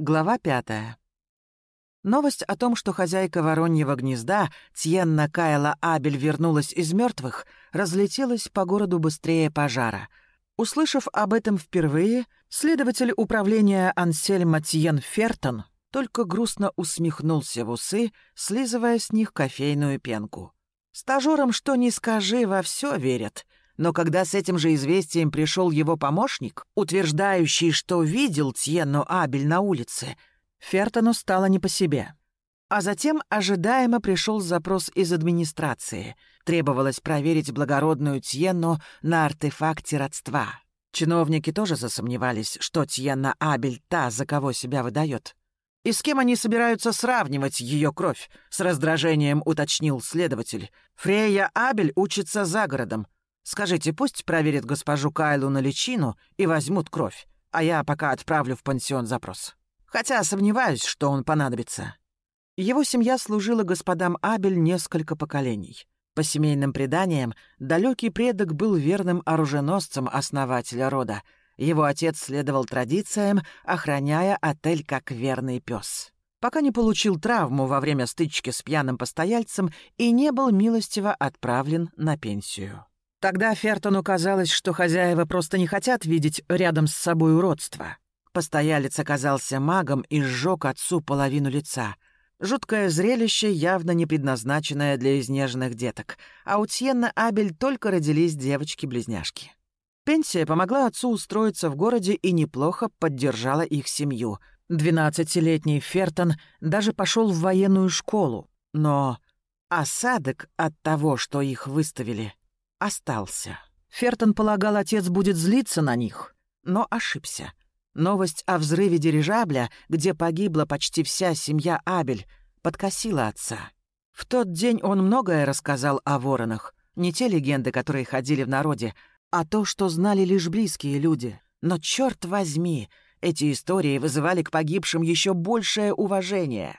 Глава пятая. Новость о том, что хозяйка Вороньего гнезда, Тьенна Кайла Абель, вернулась из мертвых, разлетелась по городу быстрее пожара. Услышав об этом впервые, следователь управления Ансельма Тьен Фертон только грустно усмехнулся в усы, слизывая с них кофейную пенку. Стажерам что ни скажи, во все верят — но когда с этим же известием пришел его помощник, утверждающий, что видел Тьенну Абель на улице, Фертону стало не по себе. А затем ожидаемо пришел запрос из администрации. Требовалось проверить благородную Тьенну на артефакте родства. Чиновники тоже засомневались, что Тьенна Абель та, за кого себя выдает. «И с кем они собираются сравнивать ее кровь?» — с раздражением уточнил следователь. «Фрея Абель учится за городом. Скажите, пусть проверит госпожу Кайлу на личину и возьмут кровь, а я пока отправлю в пансион запрос. Хотя сомневаюсь, что он понадобится. Его семья служила господам Абель несколько поколений. По семейным преданиям, далекий предок был верным оруженосцем основателя рода. Его отец следовал традициям, охраняя отель как верный пес. Пока не получил травму во время стычки с пьяным постояльцем и не был милостиво отправлен на пенсию. Тогда Фертону казалось, что хозяева просто не хотят видеть рядом с собой уродство. Постоялец оказался магом и сжег отцу половину лица. Жуткое зрелище, явно не предназначенное для изнеженных деток, а у Тьенна Абель только родились девочки-близняшки. Пенсия помогла отцу устроиться в городе и неплохо поддержала их семью. Двенадцатилетний Фертон даже пошел в военную школу, но осадок от того, что их выставили, остался. Фертон полагал, отец будет злиться на них, но ошибся. Новость о взрыве дирижабля, где погибла почти вся семья Абель, подкосила отца. В тот день он многое рассказал о воронах. Не те легенды, которые ходили в народе, а то, что знали лишь близкие люди. Но, черт возьми, эти истории вызывали к погибшим еще большее уважение.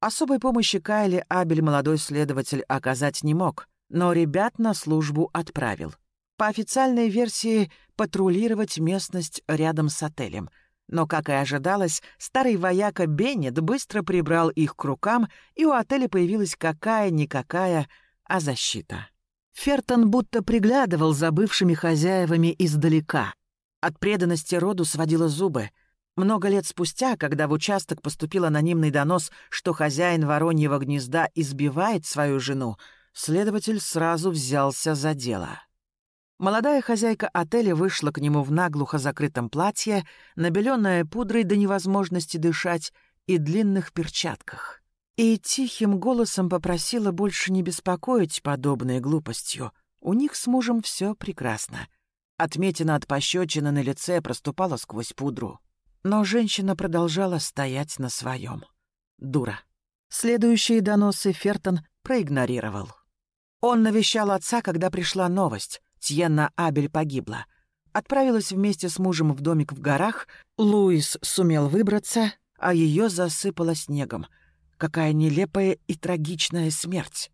Особой помощи Кайле Абель молодой следователь оказать не мог — но ребят на службу отправил. По официальной версии, патрулировать местность рядом с отелем. Но, как и ожидалось, старый вояка Беннет быстро прибрал их к рукам, и у отеля появилась какая-никакая, а защита. Фертон будто приглядывал за бывшими хозяевами издалека. От преданности роду сводило зубы. Много лет спустя, когда в участок поступил анонимный донос, что хозяин Вороньего гнезда избивает свою жену, следователь сразу взялся за дело. Молодая хозяйка отеля вышла к нему в наглухо закрытом платье, набеленное пудрой до невозможности дышать и длинных перчатках. И тихим голосом попросила больше не беспокоить подобной глупостью. У них с мужем все прекрасно. Отметина от пощечины на лице проступала сквозь пудру. Но женщина продолжала стоять на своем. Дура. Следующие доносы Фертон проигнорировал. Он навещал отца, когда пришла новость. Тьенна Абель погибла. Отправилась вместе с мужем в домик в горах. Луис сумел выбраться, а ее засыпало снегом. Какая нелепая и трагичная смерть.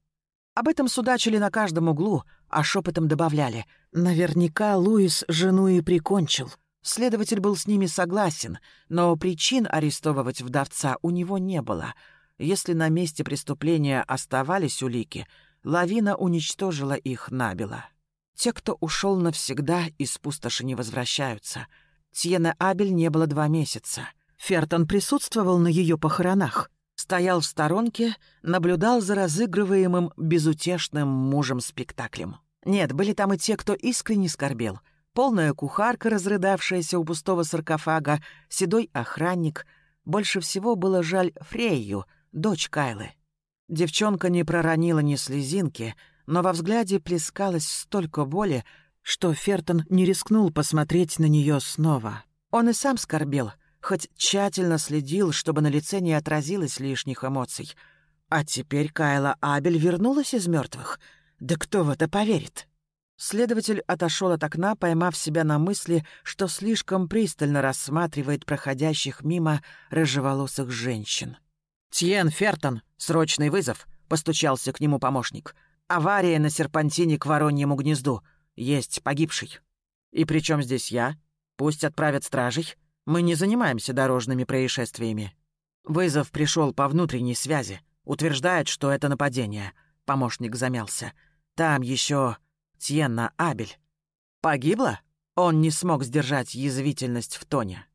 Об этом судачили на каждом углу, а шепотом добавляли. Наверняка Луис жену и прикончил. Следователь был с ними согласен, но причин арестовывать вдовца у него не было. Если на месте преступления оставались улики — Лавина уничтожила их набело. Те, кто ушел навсегда, из пустоши не возвращаются. Тьена Абель не было два месяца. Фертон присутствовал на ее похоронах. Стоял в сторонке, наблюдал за разыгрываемым безутешным мужем спектаклем. Нет, были там и те, кто искренне скорбел. Полная кухарка, разрыдавшаяся у пустого саркофага, седой охранник. Больше всего было жаль Фрейю, дочь Кайлы. Девчонка не проронила ни слезинки, но во взгляде плескалось столько боли, что Фертон не рискнул посмотреть на нее снова. Он и сам скорбел, хоть тщательно следил, чтобы на лице не отразилось лишних эмоций. А теперь Кайла Абель вернулась из мертвых. Да кто в это поверит? Следователь отошел от окна, поймав себя на мысли, что слишком пристально рассматривает проходящих мимо рыжеволосых женщин. «Тьен Фертон, срочный вызов», — постучался к нему помощник. «Авария на серпантине к Вороньему гнезду. Есть погибший». «И при чем здесь я? Пусть отправят стражей». Мы не занимаемся дорожными происшествиями. Вызов пришел по внутренней связи. Утверждает, что это нападение. Помощник замялся. Там еще Тьенна Абель. Погибла? Он не смог сдержать язвительность в тоне.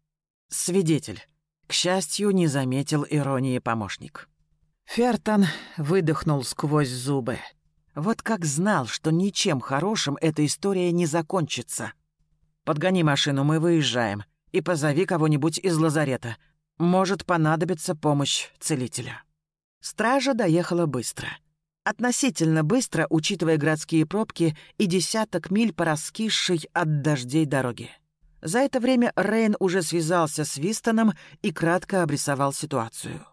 Свидетель. К счастью, не заметил иронии помощник. Фертон выдохнул сквозь зубы. Вот как знал, что ничем хорошим эта история не закончится. «Подгони машину, мы выезжаем. И позови кого-нибудь из лазарета. Может понадобиться помощь целителя». Стража доехала быстро. Относительно быстро, учитывая городские пробки и десяток миль по раскисшей от дождей дороге. За это время Рейн уже связался с Вистоном и кратко обрисовал ситуацию.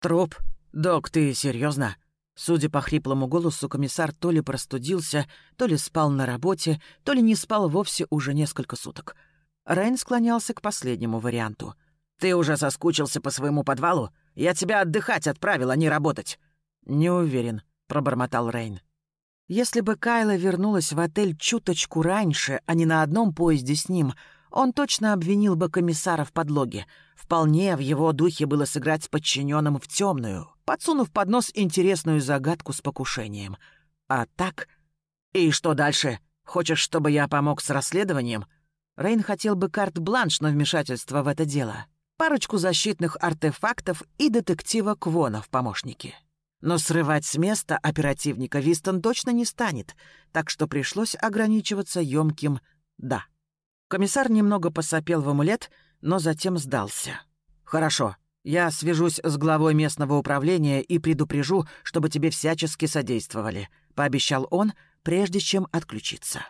«Труп? Док, ты серьезно? Судя по хриплому голосу, комиссар то ли простудился, то ли спал на работе, то ли не спал вовсе уже несколько суток. Рейн склонялся к последнему варианту. «Ты уже соскучился по своему подвалу? Я тебя отдыхать отправил, а не работать». «Не уверен», — пробормотал Рейн. Если бы Кайла вернулась в отель чуточку раньше, а не на одном поезде с ним, он точно обвинил бы комиссара в подлоге. Вполне в его духе было сыграть с подчиненным в темную, подсунув под нос интересную загадку с покушением. А так... «И что дальше? Хочешь, чтобы я помог с расследованием?» Рейн хотел бы карт-бланш на вмешательство в это дело. Парочку защитных артефактов и детектива Квона в помощнике. Но срывать с места оперативника Вистон точно не станет, так что пришлось ограничиваться ёмким «да». Комиссар немного посопел в амулет, но затем сдался. «Хорошо, я свяжусь с главой местного управления и предупрежу, чтобы тебе всячески содействовали», — пообещал он, прежде чем отключиться.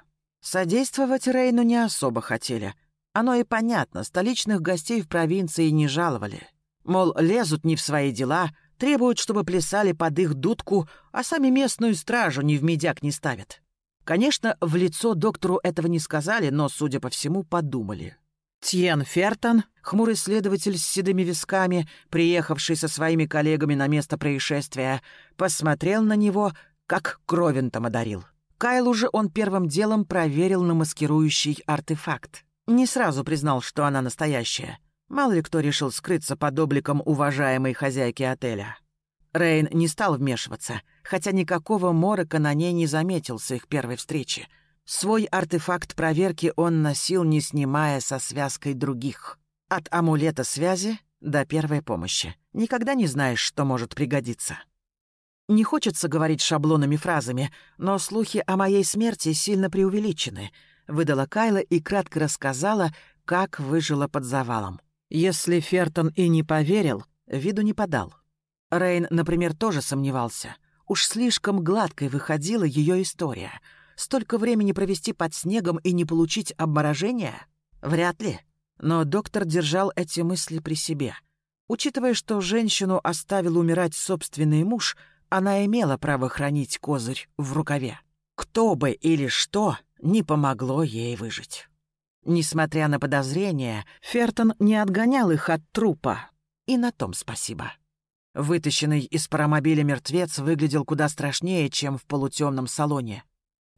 Содействовать Рейну не особо хотели. Оно и понятно, столичных гостей в провинции не жаловали. Мол, лезут не в свои дела, требуют, чтобы плясали под их дудку, а сами местную стражу ни в медяк не ставят. Конечно, в лицо доктору этого не сказали, но, судя по всему, подумали. Тьен Фертон, хмурый следователь с седыми висками, приехавший со своими коллегами на место происшествия, посмотрел на него, как кровентом одарил. Кайлу же он первым делом проверил на маскирующий артефакт. Не сразу признал, что она настоящая. Мало ли кто решил скрыться под обликом уважаемой хозяйки отеля. Рейн не стал вмешиваться, хотя никакого морока на ней не заметил с их первой встречи — Свой артефакт проверки он носил, не снимая со связкой других. От амулета связи до первой помощи. Никогда не знаешь, что может пригодиться. Не хочется говорить шаблонными фразами, но слухи о моей смерти сильно преувеличены, выдала Кайла и кратко рассказала, как выжила под завалом. Если Фертон и не поверил, виду не подал. Рейн, например, тоже сомневался. Уж слишком гладкой выходила ее история — Столько времени провести под снегом и не получить обморожения? Вряд ли. Но доктор держал эти мысли при себе. Учитывая, что женщину оставил умирать собственный муж, она имела право хранить козырь в рукаве. Кто бы или что не помогло ей выжить. Несмотря на подозрения, Фертон не отгонял их от трупа. И на том спасибо. Вытащенный из паромобиля мертвец выглядел куда страшнее, чем в полутемном салоне.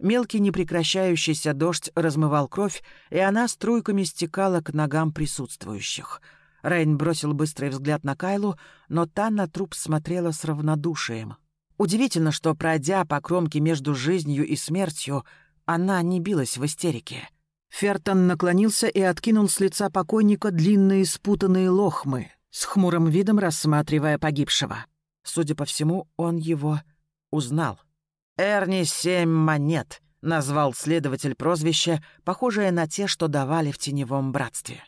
Мелкий непрекращающийся дождь размывал кровь, и она струйками стекала к ногам присутствующих. Рейн бросил быстрый взгляд на Кайлу, но та на труп смотрела с равнодушием. Удивительно, что, пройдя по кромке между жизнью и смертью, она не билась в истерике. Фертон наклонился и откинул с лица покойника длинные спутанные лохмы, с хмурым видом рассматривая погибшего. Судя по всему, он его узнал. «Эрни семь монет», — назвал следователь прозвище, похожее на те, что давали в Теневом Братстве.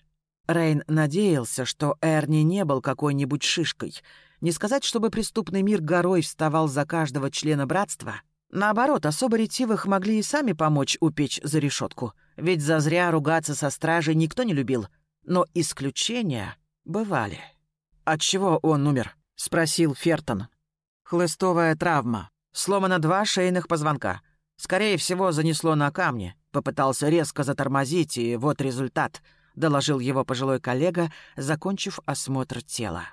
Рейн надеялся, что Эрни не был какой-нибудь шишкой. Не сказать, чтобы преступный мир горой вставал за каждого члена братства. Наоборот, особо ретивых могли и сами помочь упечь за решетку. Ведь зазря ругаться со стражей никто не любил. Но исключения бывали. «От чего он умер?» — спросил Фертон. «Хлыстовая травма», Сломано два шейных позвонка. Скорее всего, занесло на камни. Попытался резко затормозить, и вот результат», — доложил его пожилой коллега, закончив осмотр тела.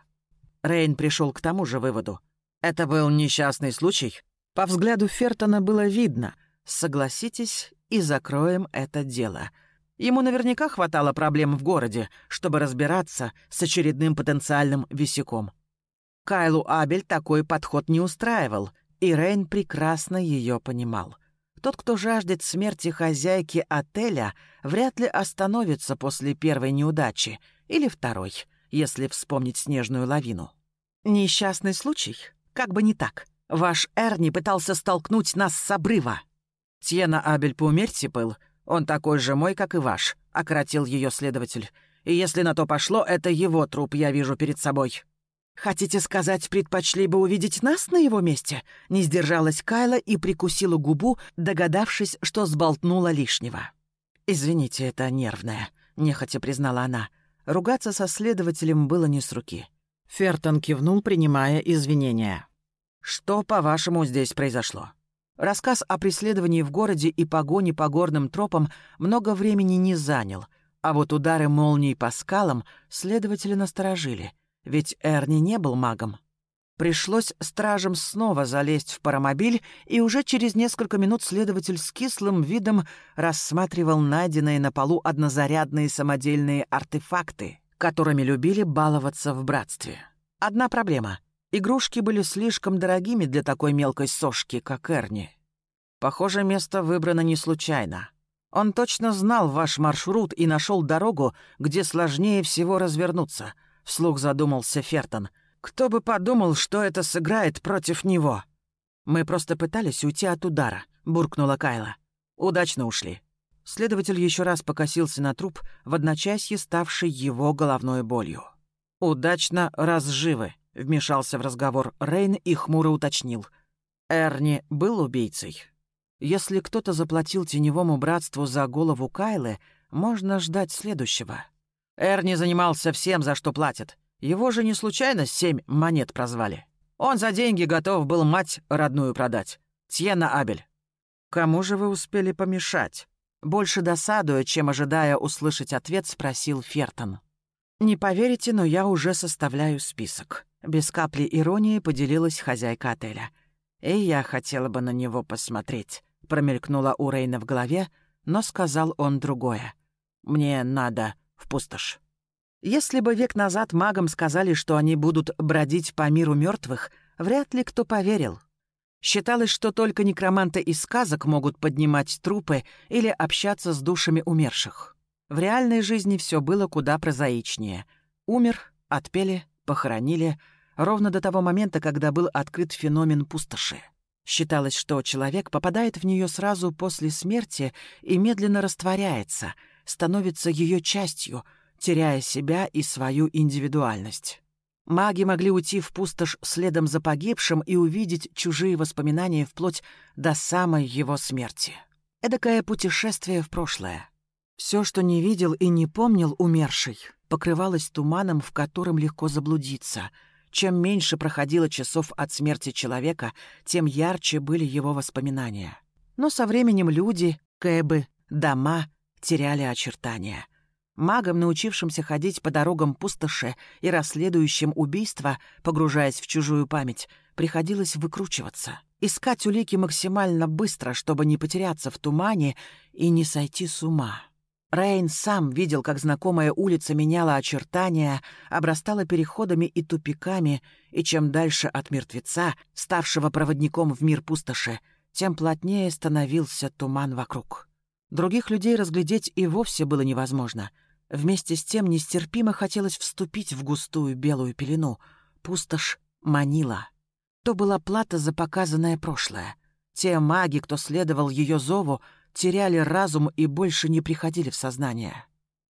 Рейн пришел к тому же выводу. Это был несчастный случай. По взгляду Фертона было видно. Согласитесь и закроем это дело. Ему наверняка хватало проблем в городе, чтобы разбираться с очередным потенциальным висяком. Кайлу Абель такой подход не устраивал, и Рейн прекрасно ее понимал. Тот, кто жаждет смерти хозяйки отеля, вряд ли остановится после первой неудачи или второй, если вспомнить снежную лавину. Несчастный случай? Как бы не так. Ваш Эрни пытался столкнуть нас с обрыва. Тьена Абель, поумерьте пыл. Он такой же мой, как и ваш», — ократил ее следователь. «И если на то пошло, это его труп я вижу перед собой». «Хотите сказать, предпочли бы увидеть нас на его месте?» Не сдержалась Кайла и прикусила губу, догадавшись, что сболтнула лишнего. «Извините, это нервное», — нехотя признала она. Ругаться со следователем было не с руки. Фертон кивнул, принимая извинения. «Что, по-вашему, здесь произошло?» Рассказ о преследовании в городе и погоне по горным тропам много времени не занял, а вот удары молний по скалам следователи насторожили, ведь Эрни не был магом. Пришлось стражам снова залезть в паромобиль, и уже через несколько минут следователь с кислым видом рассматривал найденные на полу однозарядные самодельные артефакты, которыми любили баловаться в братстве. Одна проблема — Игрушки были слишком дорогими для такой мелкой сошки, как Эрни. Похоже, место выбрано не случайно. Он точно знал ваш маршрут и нашел дорогу, где сложнее всего развернуться. Вслух задумался Фертон. Кто бы подумал, что это сыграет против него? Мы просто пытались уйти от удара, буркнула Кайла. Удачно ушли. Следователь еще раз покосился на труп, в одночасье ставший его головной болью. Удачно разживы. Вмешался в разговор Рейн и хмуро уточнил. Эрни был убийцей. Если кто-то заплатил теневому братству за голову Кайлы, можно ждать следующего. Эрни занимался всем, за что платят. Его же не случайно семь монет прозвали. Он за деньги готов был мать родную продать. Тьена Абель. Кому же вы успели помешать? Больше досадуя, чем ожидая услышать ответ, спросил Фертон. «Не поверите, но я уже составляю список. Без капли иронии поделилась хозяйка отеля. «И я хотела бы на него посмотреть», — промелькнула у Рейна в голове, но сказал он другое. «Мне надо в пустошь». Если бы век назад магам сказали, что они будут бродить по миру мертвых, вряд ли кто поверил. Считалось, что только некроманты из сказок могут поднимать трупы или общаться с душами умерших. В реальной жизни все было куда прозаичнее. Умер, отпели, похоронили, ровно до того момента, когда был открыт феномен пустоши. Считалось, что человек попадает в нее сразу после смерти и медленно растворяется, становится ее частью, теряя себя и свою индивидуальность. Маги могли уйти в пустошь следом за погибшим и увидеть чужие воспоминания вплоть до самой его смерти. Эдакое путешествие в прошлое. Все, что не видел и не помнил умерший, покрывалось туманом, в котором легко заблудиться. Чем меньше проходило часов от смерти человека, тем ярче были его воспоминания. Но со временем люди, кэбы, дома теряли очертания. Магам, научившимся ходить по дорогам пустоши и расследующим убийства, погружаясь в чужую память, приходилось выкручиваться. Искать улики максимально быстро, чтобы не потеряться в тумане и не сойти с ума. Рейн сам видел, как знакомая улица меняла очертания, обрастала переходами и тупиками, и чем дальше от мертвеца, ставшего проводником в мир пустоши, тем плотнее становился туман вокруг. Других людей разглядеть и вовсе было невозможно. Вместе с тем нестерпимо хотелось вступить в густую белую пелену. Пустошь манила. То была плата за показанное прошлое. Те маги, кто следовал ее зову, теряли разум и больше не приходили в сознание.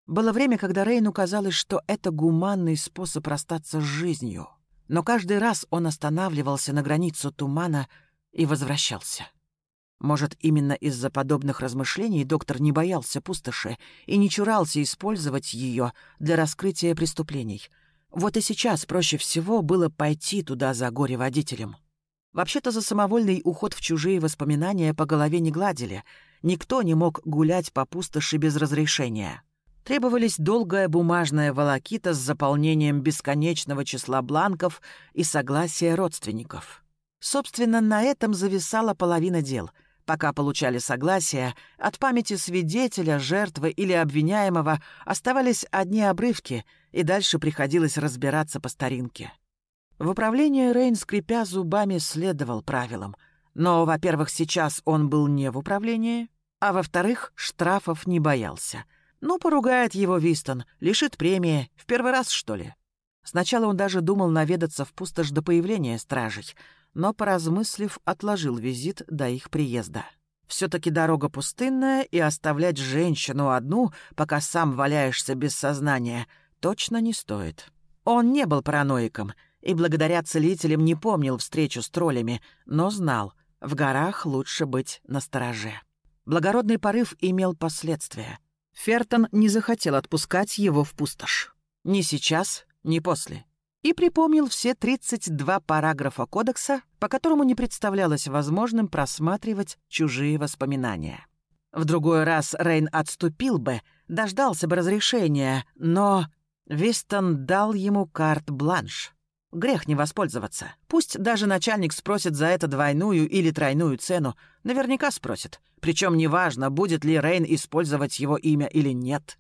Было время, когда Рейну казалось, что это гуманный способ расстаться с жизнью. Но каждый раз он останавливался на границу тумана и возвращался. Может, именно из-за подобных размышлений доктор не боялся пустоши и не чурался использовать ее для раскрытия преступлений. Вот и сейчас проще всего было пойти туда за горе-водителем. Вообще-то за самовольный уход в чужие воспоминания по голове не гладили — Никто не мог гулять по пустоши без разрешения. Требовались долгая бумажная волокита с заполнением бесконечного числа бланков и согласия родственников. Собственно, на этом зависала половина дел. Пока получали согласие, от памяти свидетеля, жертвы или обвиняемого оставались одни обрывки, и дальше приходилось разбираться по старинке. В управлении Рейн, скрипя зубами, следовал правилам. Но, во-первых, сейчас он был не в управлении, а во-вторых, штрафов не боялся. Ну, поругает его Вистон, лишит премии. В первый раз, что ли? Сначала он даже думал наведаться в пустошь до появления стражей, но, поразмыслив, отложил визит до их приезда. Все-таки дорога пустынная, и оставлять женщину одну, пока сам валяешься без сознания, точно не стоит. Он не был параноиком и благодаря целителям не помнил встречу с троллями, но знал, в горах лучше быть настороже. Благородный порыв имел последствия. Фертон не захотел отпускать его в пустошь. Ни сейчас, ни после и припомнил все 32 параграфа кодекса, по которому не представлялось возможным просматривать чужие воспоминания. В другой раз Рейн отступил бы, дождался бы разрешения, но Вистон дал ему карт-бланш. Грех не воспользоваться. Пусть даже начальник спросит за это двойную или тройную цену. Наверняка спросит. Причем неважно, будет ли Рейн использовать его имя или нет.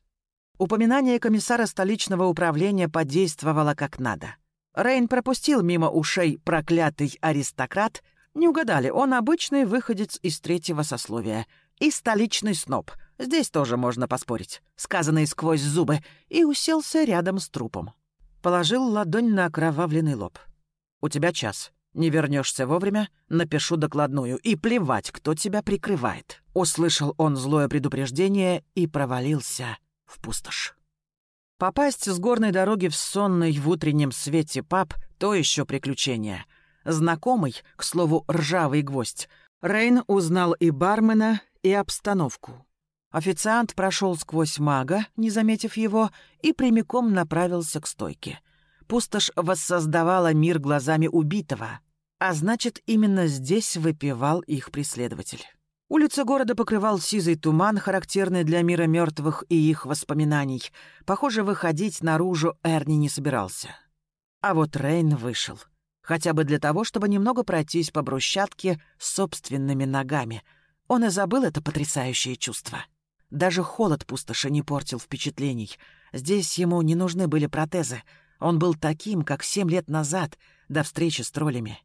Упоминание комиссара столичного управления подействовало как надо. Рейн пропустил мимо ушей проклятый аристократ. Не угадали, он обычный выходец из третьего сословия. И столичный сноб. Здесь тоже можно поспорить. Сказанный сквозь зубы. И уселся рядом с трупом. Положил ладонь на окровавленный лоб. «У тебя час. Не вернешься вовремя, напишу докладную. И плевать, кто тебя прикрывает». Услышал он злое предупреждение и провалился в пустошь. Попасть с горной дороги в сонный в утреннем свете паб — то еще приключение. Знакомый, к слову, ржавый гвоздь, Рейн узнал и бармена, и обстановку. Официант прошел сквозь мага, не заметив его, и прямиком направился к стойке. Пустошь воссоздавала мир глазами убитого, а значит, именно здесь выпивал их преследователь. Улицы города покрывал сизый туман, характерный для мира мертвых и их воспоминаний. Похоже, выходить наружу Эрни не собирался. А вот Рейн вышел. Хотя бы для того, чтобы немного пройтись по брусчатке собственными ногами. Он и забыл это потрясающее чувство. Даже холод пустоши не портил впечатлений. Здесь ему не нужны были протезы. Он был таким, как семь лет назад, до встречи с троллями.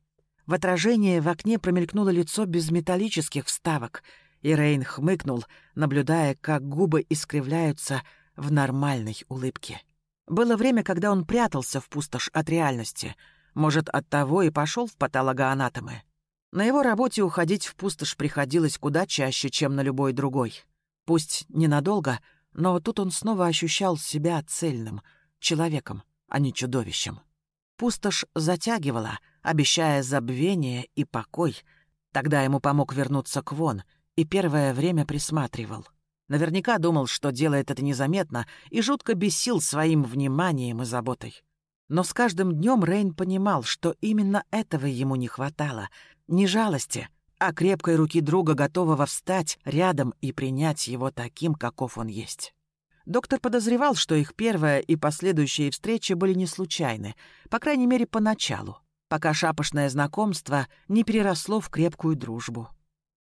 В отражении в окне промелькнуло лицо без металлических вставок, и Рейн хмыкнул, наблюдая, как губы искривляются в нормальной улыбке. Было время, когда он прятался в пустошь от реальности. Может, от того и пошел в патологоанатомы. На его работе уходить в пустошь приходилось куда чаще, чем на любой другой. Пусть ненадолго, но тут он снова ощущал себя цельным, человеком, а не чудовищем. Пустошь затягивала, обещая забвение и покой. Тогда ему помог вернуться к Вон и первое время присматривал. Наверняка думал, что делает это незаметно, и жутко бесил своим вниманием и заботой. Но с каждым днем Рейн понимал, что именно этого ему не хватало. Не жалости, а крепкой руки друга, готового встать рядом и принять его таким, каков он есть. Доктор подозревал, что их первая и последующие встречи были не случайны, по крайней мере, поначалу, пока шапошное знакомство не переросло в крепкую дружбу.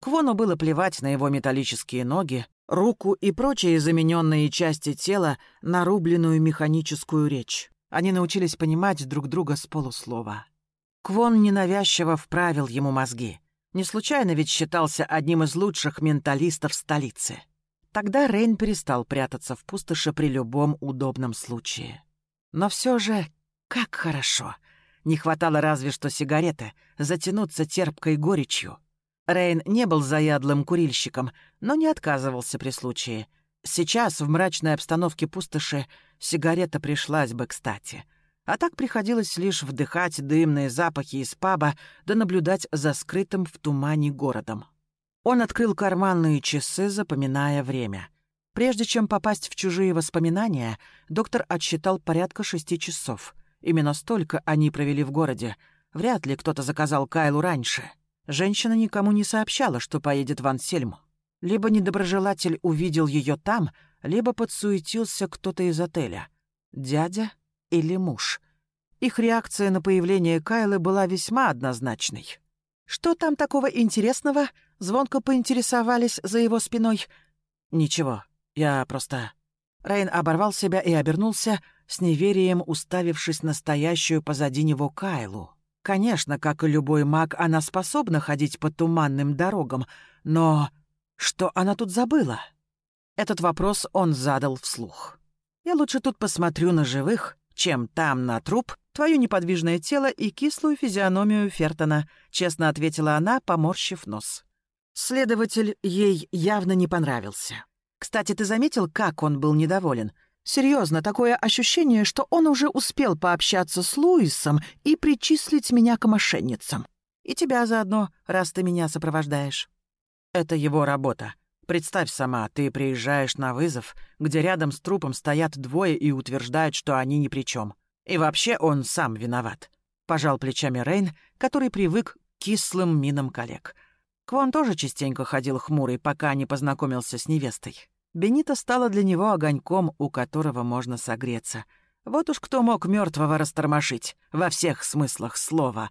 Квону было плевать на его металлические ноги, руку и прочие замененные части тела на рубленную механическую речь. Они научились понимать друг друга с полуслова. Квон ненавязчиво вправил ему мозги. Не случайно ведь считался одним из лучших менталистов столицы. Тогда Рейн перестал прятаться в пустоши при любом удобном случае. Но все же, как хорошо. Не хватало разве что сигареты, затянуться терпкой горечью. Рейн не был заядлым курильщиком, но не отказывался при случае. Сейчас, в мрачной обстановке пустоши, сигарета пришлась бы кстати. А так приходилось лишь вдыхать дымные запахи из паба да наблюдать за скрытым в тумане городом. Он открыл карманные часы, запоминая время. Прежде чем попасть в чужие воспоминания, доктор отсчитал порядка шести часов. Именно столько они провели в городе. Вряд ли кто-то заказал Кайлу раньше. Женщина никому не сообщала, что поедет в Ансельму. Либо недоброжелатель увидел ее там, либо подсуетился кто-то из отеля. Дядя или муж. Их реакция на появление Кайлы была весьма однозначной. «Что там такого интересного?» Звонко поинтересовались за его спиной. «Ничего, я просто...» Рейн оборвал себя и обернулся, с неверием уставившись на стоящую позади него Кайлу. Конечно, как и любой маг, она способна ходить по туманным дорогам, но что она тут забыла? Этот вопрос он задал вслух. «Я лучше тут посмотрю на живых, чем там на труп, твое неподвижное тело и кислую физиономию Фертона», честно ответила она, поморщив нос. Следователь ей явно не понравился. Кстати, ты заметил, как он был недоволен? Серьезно, такое ощущение, что он уже успел пообщаться с Луисом и причислить меня к мошенницам. И тебя заодно, раз ты меня сопровождаешь. Это его работа. Представь сама, ты приезжаешь на вызов, где рядом с трупом стоят двое и утверждают, что они ни при чем. И вообще он сам виноват. Пожал плечами Рейн, который привык к кислым минам коллег — Квон тоже частенько ходил хмурый, пока не познакомился с невестой. Бенита стала для него огоньком, у которого можно согреться. Вот уж кто мог мертвого растормошить, во всех смыслах слова.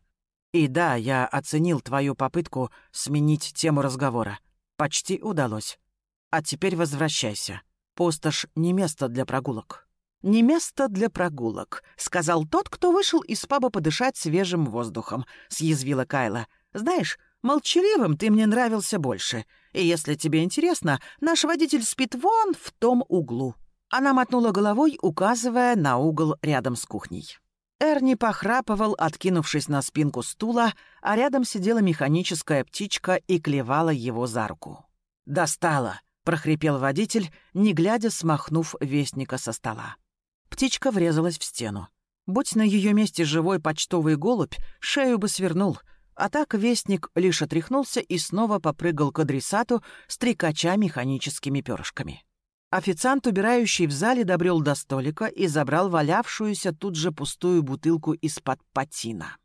И да, я оценил твою попытку сменить тему разговора. Почти удалось. А теперь возвращайся. Пустошь — не место для прогулок. «Не место для прогулок», — сказал тот, кто вышел из паба подышать свежим воздухом, — съязвила Кайла. «Знаешь, Молчаливым ты мне нравился больше. И если тебе интересно, наш водитель спит вон в том углу». Она мотнула головой, указывая на угол рядом с кухней. Эрни похрапывал, откинувшись на спинку стула, а рядом сидела механическая птичка и клевала его за руку. «Достала!» — прохрипел водитель, не глядя, смахнув вестника со стола. Птичка врезалась в стену. Будь на ее месте живой почтовый голубь, шею бы свернул — а так вестник лишь отряхнулся и снова попрыгал к адресату, стрекача механическими перышками. Официант, убирающий в зале, добрел до столика и забрал валявшуюся тут же пустую бутылку из-под патина.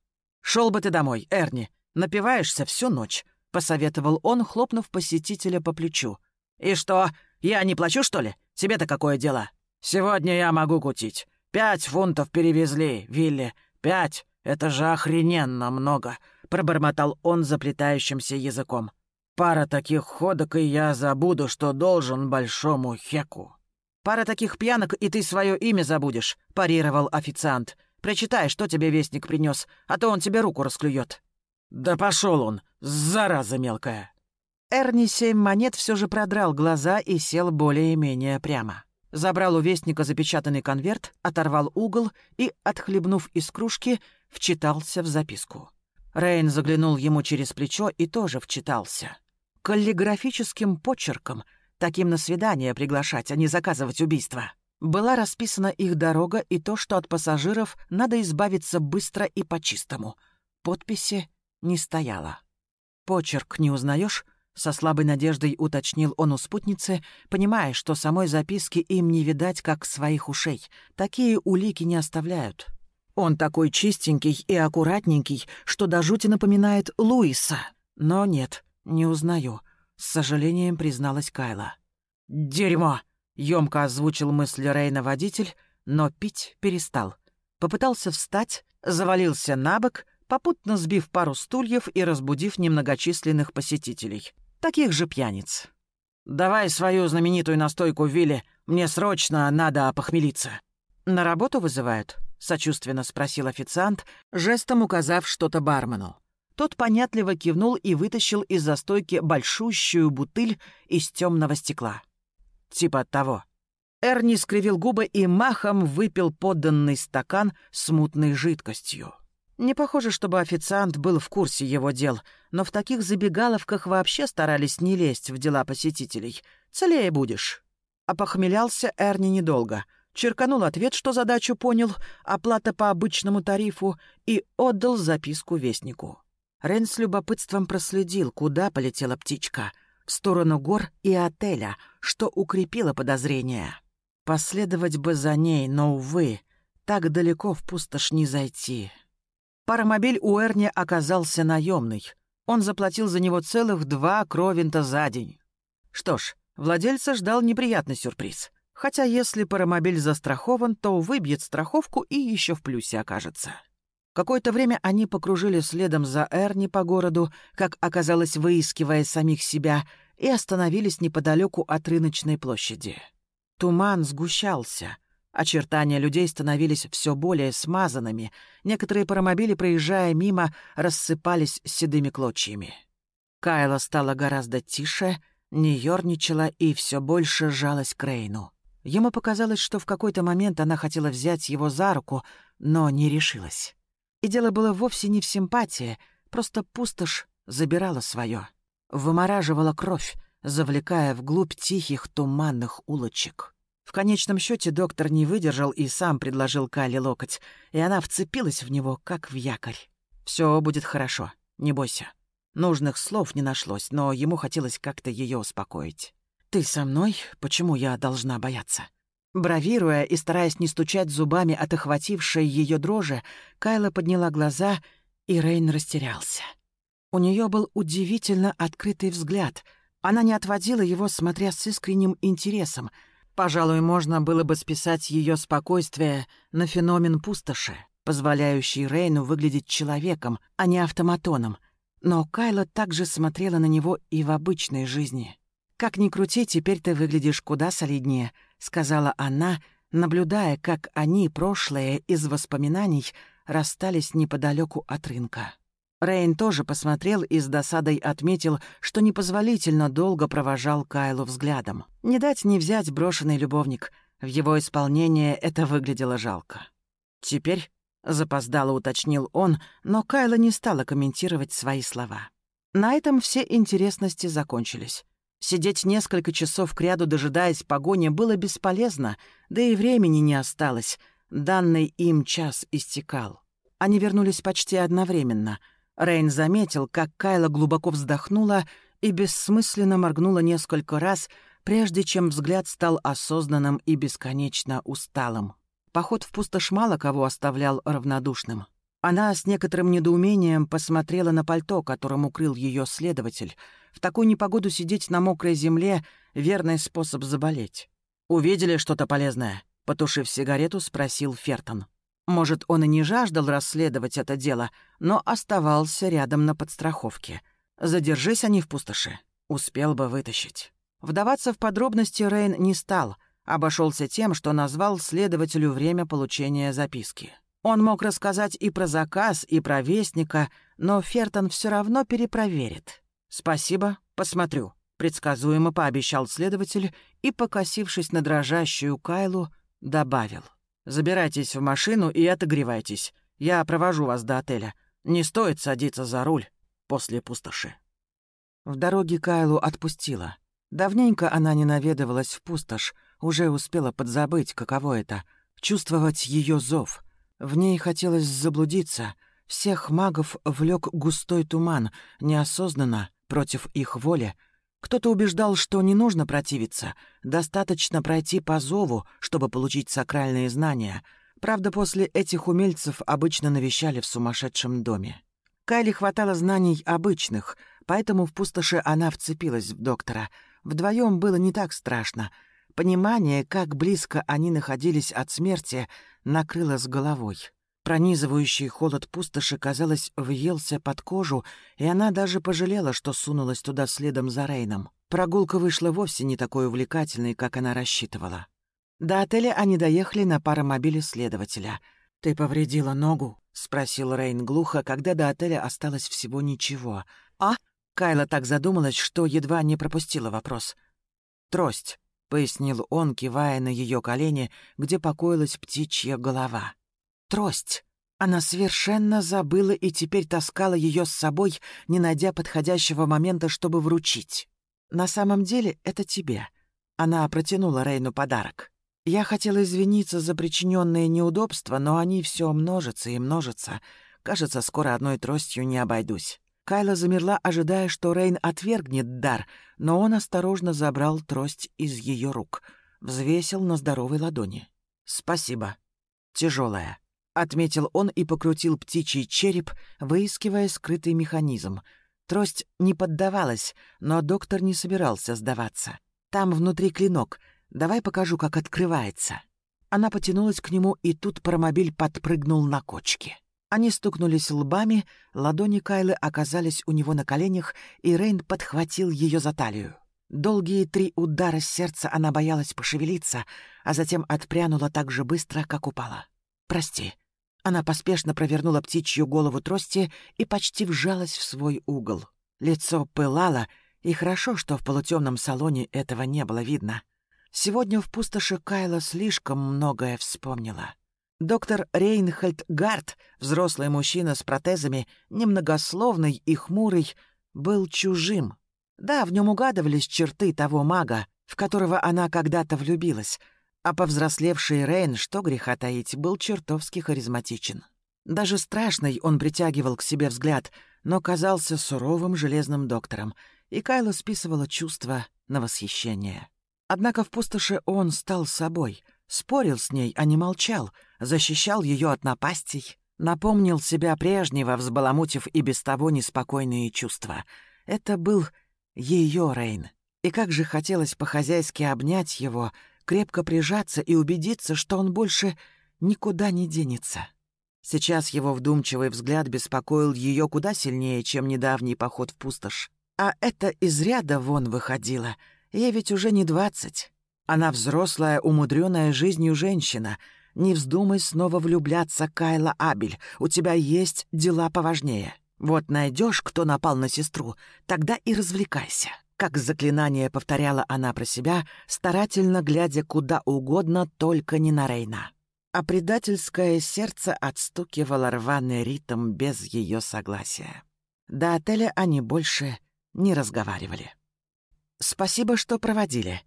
«Шел бы ты домой, Эрни, напиваешься всю ночь», — посоветовал он, хлопнув посетителя по плечу. «И что, я не плачу, что ли? Тебе-то какое дело? Сегодня я могу кутить. Пять фунтов перевезли, Вилли. Пять. Это же охрененно много пробормотал он заплетающимся языком. «Пара таких ходок, и я забуду, что должен большому хеку». «Пара таких пьянок, и ты свое имя забудешь», — парировал официант. «Прочитай, что тебе вестник принес, а то он тебе руку расклюет». «Да пошел он, зараза мелкая!» Эрни семь монет все же продрал глаза и сел более-менее прямо. Забрал у вестника запечатанный конверт, оторвал угол и, отхлебнув из кружки, вчитался в записку. Рейн заглянул ему через плечо и тоже вчитался. Каллиграфическим почерком, таким на свидание приглашать, а не заказывать убийство. Была расписана их дорога и то, что от пассажиров надо избавиться быстро и по-чистому. Подписи не стояло. «Почерк не узнаешь? Со слабой надеждой уточнил он у спутницы, понимая, что самой записки им не видать, как своих ушей. Такие улики не оставляют. Он такой чистенький и аккуратненький, что до жути напоминает Луиса. Но нет, не узнаю. С сожалением призналась Кайла. «Дерьмо!» — ёмко озвучил мысли Рейна водитель, но пить перестал. Попытался встать, завалился на бок, попутно сбив пару стульев и разбудив немногочисленных посетителей. Таких же пьяниц. «Давай свою знаменитую настойку, Вилли, мне срочно надо опохмелиться». «На работу вызывают?» сочувственно спросил официант, жестом указав что-то бармену. Тот понятливо кивнул и вытащил из застойки большущую бутыль из темного стекла. Типа того. Эрни скривил губы и махом выпил подданный стакан с мутной жидкостью. Не похоже, чтобы официант был в курсе его дел, но в таких забегаловках вообще старались не лезть в дела посетителей. Целее будешь. А похмелялся Эрни недолго — черканул ответ, что задачу понял, оплата по обычному тарифу, и отдал записку вестнику. Рен с любопытством проследил, куда полетела птичка. В сторону гор и отеля, что укрепило подозрение. Последовать бы за ней, но, увы, так далеко в пустошь не зайти. Паромобиль у Эрни оказался наемный. Он заплатил за него целых два кровинта за день. Что ж, владельца ждал неприятный сюрприз. Хотя если паромобиль застрахован, то выбьет страховку и еще в плюсе окажется. Какое-то время они покружили следом за Эрни по городу, как оказалось, выискивая самих себя, и остановились неподалеку от рыночной площади. Туман сгущался. Очертания людей становились все более смазанными. Некоторые паромобили, проезжая мимо, рассыпались седыми клочьями. Кайла стала гораздо тише, не ерничала и все больше жалась к Рейну. Ему показалось, что в какой-то момент она хотела взять его за руку, но не решилась. И дело было вовсе не в симпатии, просто пустошь забирала свое, вымораживала кровь, завлекая вглубь тихих туманных улочек. В конечном счете доктор не выдержал и сам предложил Кале локоть, и она вцепилась в него, как в якорь. Все будет хорошо, не бойся». Нужных слов не нашлось, но ему хотелось как-то ее успокоить. «Ты со мной? Почему я должна бояться?» Бравируя и стараясь не стучать зубами от охватившей ее дрожи, Кайла подняла глаза, и Рейн растерялся. У нее был удивительно открытый взгляд. Она не отводила его, смотря с искренним интересом. Пожалуй, можно было бы списать ее спокойствие на феномен пустоши, позволяющий Рейну выглядеть человеком, а не автоматоном. Но Кайла также смотрела на него и в обычной жизни. «Как ни крути, теперь ты выглядишь куда солиднее», — сказала она, наблюдая, как они, прошлое, из воспоминаний, расстались неподалеку от рынка. Рейн тоже посмотрел и с досадой отметил, что непозволительно долго провожал Кайлу взглядом. Не дать не взять брошенный любовник. В его исполнении это выглядело жалко. «Теперь», — запоздало уточнил он, но Кайла не стала комментировать свои слова. На этом все интересности закончились. Сидеть несколько часов кряду, дожидаясь погони, было бесполезно, да и времени не осталось. Данный им час истекал. Они вернулись почти одновременно. Рейн заметил, как Кайла глубоко вздохнула и бессмысленно моргнула несколько раз, прежде чем взгляд стал осознанным и бесконечно усталым. Поход в пустошь мало кого оставлял равнодушным. Она с некоторым недоумением посмотрела на пальто, которым укрыл ее следователь. В такую непогоду сидеть на мокрой земле — верный способ заболеть. «Увидели что-то полезное?» — потушив сигарету, спросил Фертон. Может, он и не жаждал расследовать это дело, но оставался рядом на подстраховке. Задержись они в пустоши. Успел бы вытащить. Вдаваться в подробности Рейн не стал. Обошелся тем, что назвал следователю время получения записки. Он мог рассказать и про заказ, и про вестника, но Фертон все равно перепроверит. «Спасибо, посмотрю», — предсказуемо пообещал следователь и, покосившись на дрожащую Кайлу, добавил. «Забирайтесь в машину и отогревайтесь. Я провожу вас до отеля. Не стоит садиться за руль после пустоши». В дороге Кайлу отпустила. Давненько она не наведывалась в пустошь, уже успела подзабыть, каково это — чувствовать ее зов — в ней хотелось заблудиться. Всех магов влек густой туман, неосознанно, против их воли. Кто-то убеждал, что не нужно противиться, достаточно пройти по зову, чтобы получить сакральные знания. Правда, после этих умельцев обычно навещали в сумасшедшем доме. Кайли хватало знаний обычных, поэтому в пустоши она вцепилась в доктора. Вдвоем было не так страшно — Понимание, как близко они находились от смерти, накрыло с головой. Пронизывающий холод пустоши, казалось, въелся под кожу, и она даже пожалела, что сунулась туда следом за Рейном. Прогулка вышла вовсе не такой увлекательной, как она рассчитывала. До отеля они доехали на паромобиле следователя. «Ты повредила ногу?» — спросил Рейн глухо, когда до отеля осталось всего ничего. «А?» — Кайла так задумалась, что едва не пропустила вопрос. «Трость», — пояснил он, кивая на ее колени, где покоилась птичья голова. «Трость!» Она совершенно забыла и теперь таскала ее с собой, не найдя подходящего момента, чтобы вручить. «На самом деле это тебе». Она протянула Рейну подарок. «Я хотела извиниться за причиненные неудобства, но они все множатся и множатся. Кажется, скоро одной тростью не обойдусь». Кайла замерла, ожидая, что Рейн отвергнет дар, но он осторожно забрал трость из ее рук, взвесил на здоровой ладони. «Спасибо. Тяжелая», — отметил он и покрутил птичий череп, выискивая скрытый механизм. Трость не поддавалась, но доктор не собирался сдаваться. «Там внутри клинок. Давай покажу, как открывается». Она потянулась к нему, и тут промобиль подпрыгнул на кочке. Они стукнулись лбами, ладони Кайлы оказались у него на коленях, и Рейн подхватил ее за талию. Долгие три удара сердца она боялась пошевелиться, а затем отпрянула так же быстро, как упала. «Прости». Она поспешно провернула птичью голову трости и почти вжалась в свой угол. Лицо пылало, и хорошо, что в полутемном салоне этого не было видно. Сегодня в пустоши Кайла слишком многое вспомнила. Доктор Рейнхальд Гарт, взрослый мужчина с протезами, немногословный и хмурый, был чужим. Да, в нем угадывались черты того мага, в которого она когда-то влюбилась, а повзрослевший Рейн, что греха таить, был чертовски харизматичен. Даже страшный он притягивал к себе взгляд, но казался суровым железным доктором, и Кайла списывала чувства на восхищение. Однако в пустоши он стал собой — Спорил с ней, а не молчал, защищал ее от напастей, напомнил себя прежнего, взбаламутив и без того неспокойные чувства. Это был ее Рейн. И как же хотелось по-хозяйски обнять его, крепко прижаться и убедиться, что он больше никуда не денется. Сейчас его вдумчивый взгляд беспокоил ее куда сильнее, чем недавний поход в пустошь. А это из ряда вон выходило. Ей ведь уже не двадцать. Она взрослая, умудренная жизнью женщина. Не вздумай снова влюбляться, Кайла Абель. У тебя есть дела поважнее. Вот найдешь, кто напал на сестру, тогда и развлекайся. Как заклинание повторяла она про себя, старательно глядя куда угодно, только не на Рейна. А предательское сердце отстукивало рваный ритм без ее согласия. До отеля они больше не разговаривали. «Спасибо, что проводили»,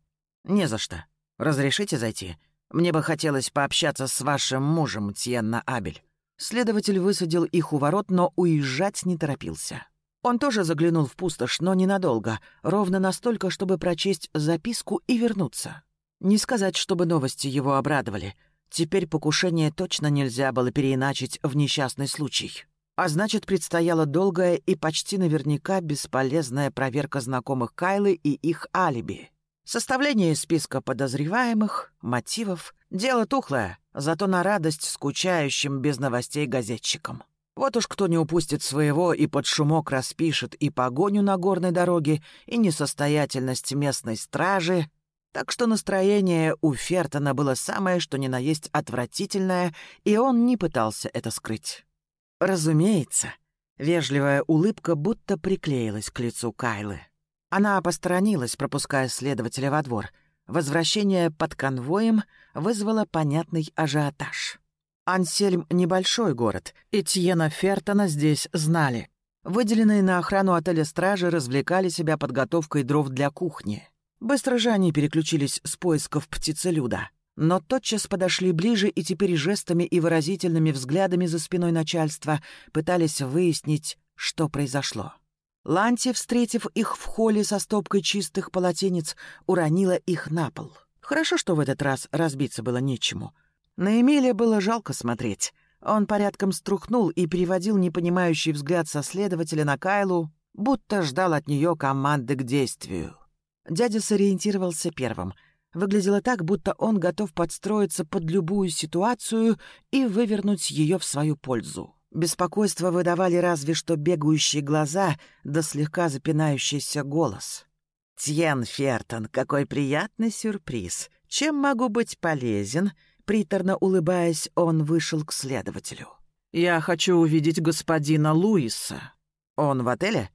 «Не за что. Разрешите зайти? Мне бы хотелось пообщаться с вашим мужем, Тьенна Абель». Следователь высадил их у ворот, но уезжать не торопился. Он тоже заглянул в пустошь, но ненадолго, ровно настолько, чтобы прочесть записку и вернуться. Не сказать, чтобы новости его обрадовали. Теперь покушение точно нельзя было переиначить в несчастный случай. А значит, предстояла долгая и почти наверняка бесполезная проверка знакомых Кайлы и их алиби. Составление списка подозреваемых, мотивов — дело тухлое, зато на радость скучающим без новостей газетчикам. Вот уж кто не упустит своего и под шумок распишет и погоню на горной дороге, и несостоятельность местной стражи. Так что настроение у Фертона было самое, что ни на есть отвратительное, и он не пытался это скрыть. Разумеется, вежливая улыбка будто приклеилась к лицу Кайлы. Она посторонилась, пропуская следователя во двор. Возвращение под конвоем вызвало понятный ажиотаж. Ансельм — небольшой город, и Тьена Фертона здесь знали. Выделенные на охрану отеля стражи развлекали себя подготовкой дров для кухни. Быстро же они переключились с поисков птицелюда. Но тотчас подошли ближе и теперь жестами и выразительными взглядами за спиной начальства пытались выяснить, что произошло. Ланти, встретив их в холле со стопкой чистых полотенец, уронила их на пол. Хорошо, что в этот раз разбиться было нечему. На Эмилия было жалко смотреть. Он порядком струхнул и переводил непонимающий взгляд со следователя на Кайлу, будто ждал от нее команды к действию. Дядя сориентировался первым. Выглядело так, будто он готов подстроиться под любую ситуацию и вывернуть ее в свою пользу. Беспокойство выдавали разве что бегающие глаза да слегка запинающийся голос. «Тьен Фертон, какой приятный сюрприз! Чем могу быть полезен?» Приторно улыбаясь, он вышел к следователю. «Я хочу увидеть господина Луиса. Он в отеле?»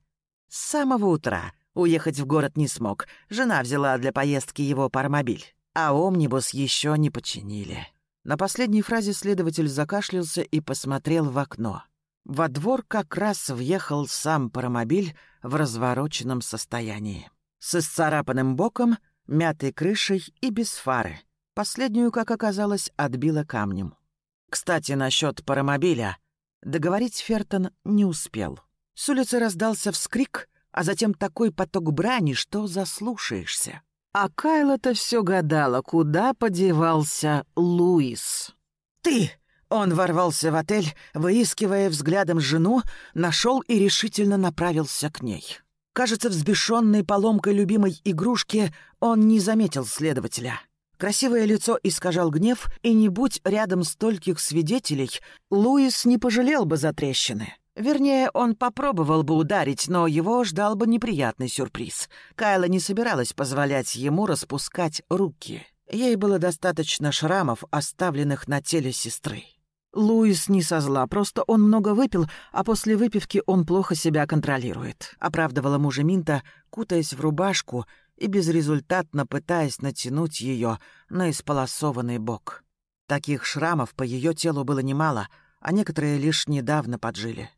«С самого утра. Уехать в город не смог. Жена взяла для поездки его пармобиль. А омнибус еще не починили». На последней фразе следователь закашлялся и посмотрел в окно. Во двор как раз въехал сам паромобиль в развороченном состоянии. С исцарапанным боком, мятой крышей и без фары. Последнюю, как оказалось, отбило камнем. Кстати, насчет паромобиля. Договорить Фертон не успел. С улицы раздался вскрик, а затем такой поток брани, что заслушаешься. А Кайла-то все гадала, куда подевался Луис. «Ты!» Он ворвался в отель, выискивая взглядом жену, нашел и решительно направился к ней. Кажется, взбешенный поломкой любимой игрушки, он не заметил следователя. Красивое лицо искажал гнев, и не будь рядом стольких свидетелей, Луис не пожалел бы за трещины. Вернее, он попробовал бы ударить, но его ждал бы неприятный сюрприз. Кайла не собиралась позволять ему распускать руки. Ей было достаточно шрамов, оставленных на теле сестры. Луис не со зла, просто он много выпил, а после выпивки он плохо себя контролирует. Оправдывала мужа Минта, кутаясь в рубашку и безрезультатно пытаясь натянуть ее на исполосованный бок. Таких шрамов по ее телу было немало, а некоторые лишь недавно поджили.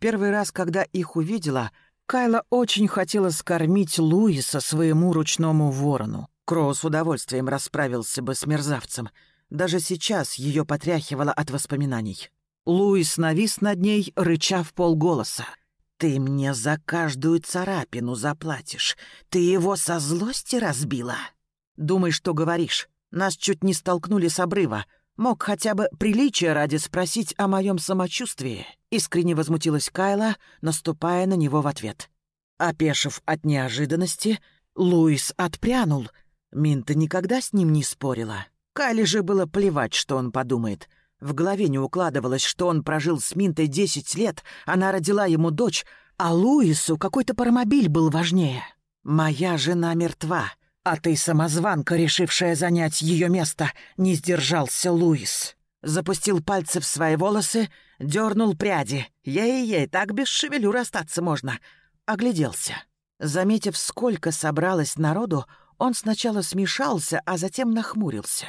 Первый раз, когда их увидела, Кайла очень хотела скормить Луиса своему ручному ворону. Кроу с удовольствием расправился бы с мерзавцем — даже сейчас ее потряхивало от воспоминаний. Луис навис над ней, рыча в полголоса. «Ты мне за каждую царапину заплатишь. Ты его со злости разбила?» «Думай, что говоришь. Нас чуть не столкнули с обрыва. Мог хотя бы приличия ради спросить о моем самочувствии». Искренне возмутилась Кайла, наступая на него в ответ. Опешив от неожиданности, Луис отпрянул. Минта никогда с ним не спорила. Кайле же было плевать, что он подумает. В голове не укладывалось, что он прожил с Минтой десять лет, она родила ему дочь, а Луису какой-то паромобиль был важнее. «Моя жена мертва, а ты самозванка, решившая занять ее место», — не сдержался Луис. Запустил пальцы в свои волосы, дернул пряди. Ей-ей, так без шевелюр остаться можно. Огляделся. Заметив, сколько собралось народу, он сначала смешался, а затем нахмурился.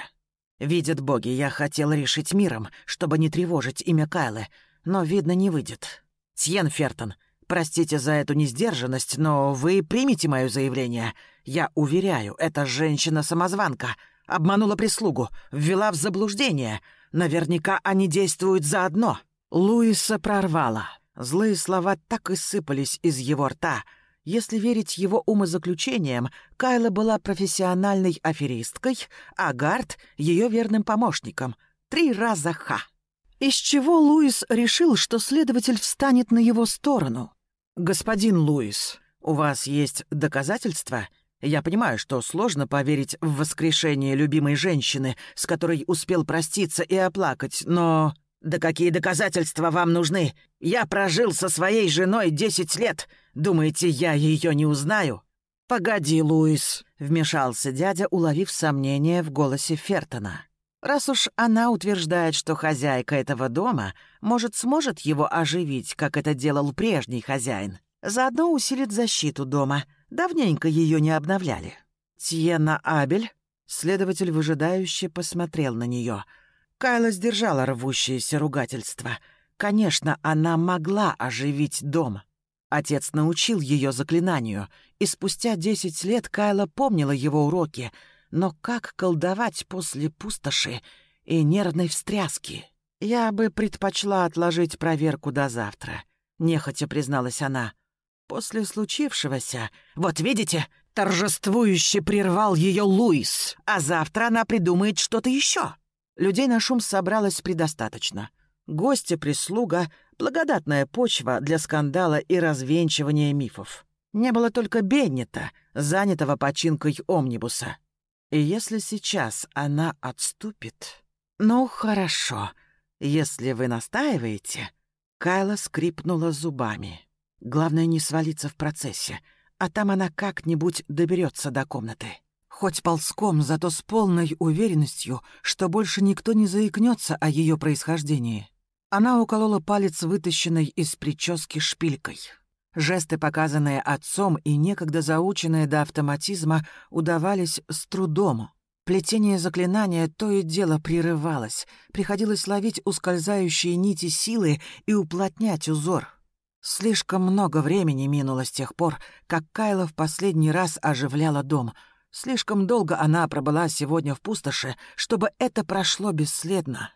«Видят боги, я хотел решить миром, чтобы не тревожить имя Кайлы, но, видно, не выйдет. Тьен Фертон, простите за эту несдержанность, но вы примите мое заявление. Я уверяю, эта женщина-самозванка обманула прислугу, ввела в заблуждение. Наверняка они действуют заодно». Луиса прорвала. Злые слова так и сыпались из его рта — если верить его умозаключениям, Кайла была профессиональной аферисткой, а Гард — ее верным помощником. Три раза ха. Из чего Луис решил, что следователь встанет на его сторону? «Господин Луис, у вас есть доказательства?» Я понимаю, что сложно поверить в воскрешение любимой женщины, с которой успел проститься и оплакать, но... «Да какие доказательства вам нужны? Я прожил со своей женой десять лет. Думаете, я ее не узнаю?» «Погоди, Луис», — вмешался дядя, уловив сомнение в голосе Фертона. «Раз уж она утверждает, что хозяйка этого дома, может, сможет его оживить, как это делал прежний хозяин. Заодно усилит защиту дома. Давненько ее не обновляли». «Тьена Абель?» Следователь выжидающе посмотрел на нее — Кайла сдержала рвущееся ругательство. Конечно, она могла оживить дом. Отец научил ее заклинанию, и спустя десять лет Кайла помнила его уроки. Но как колдовать после пустоши и нервной встряски? Я бы предпочла отложить проверку до завтра, нехотя призналась она. После случившегося... Вот видите, торжествующе прервал ее Луис, а завтра она придумает что-то еще. Людей на шум собралось предостаточно. Гости, прислуга — благодатная почва для скандала и развенчивания мифов. Не было только Беннета, занятого починкой омнибуса. И если сейчас она отступит... Ну, хорошо. Если вы настаиваете... Кайла скрипнула зубами. Главное не свалиться в процессе, а там она как-нибудь доберется до комнаты. Хоть ползком, зато с полной уверенностью, что больше никто не заикнется о ее происхождении. Она уколола палец, вытащенной из прически шпилькой. Жесты, показанные отцом и некогда заученные до автоматизма, удавались с трудом. Плетение заклинания то и дело прерывалось. Приходилось ловить ускользающие нити силы и уплотнять узор. Слишком много времени минуло с тех пор, как Кайла в последний раз оживляла дом — Слишком долго она пробыла сегодня в пустоши, чтобы это прошло бесследно.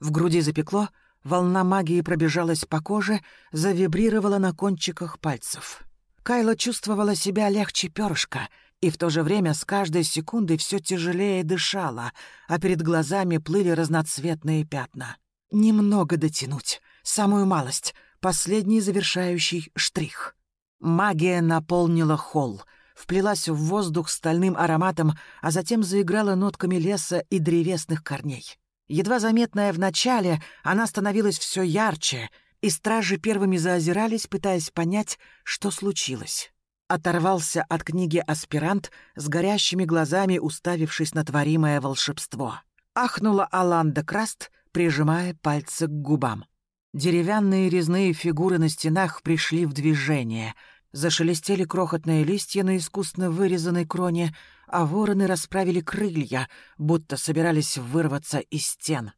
В груди запекло, волна магии пробежалась по коже, завибрировала на кончиках пальцев. Кайла чувствовала себя легче перышка и в то же время с каждой секундой все тяжелее дышала, а перед глазами плыли разноцветные пятна. Немного дотянуть, самую малость, последний завершающий штрих. Магия наполнила холл — вплелась в воздух стальным ароматом, а затем заиграла нотками леса и древесных корней. Едва заметная в начале, она становилась все ярче, и стражи первыми заозирались, пытаясь понять, что случилось. Оторвался от книги аспирант с горящими глазами, уставившись на творимое волшебство. Ахнула Аланда Краст, прижимая пальцы к губам. Деревянные резные фигуры на стенах пришли в движение. Зашелестели крохотные листья на искусно вырезанной кроне, а вороны расправили крылья, будто собирались вырваться из стен.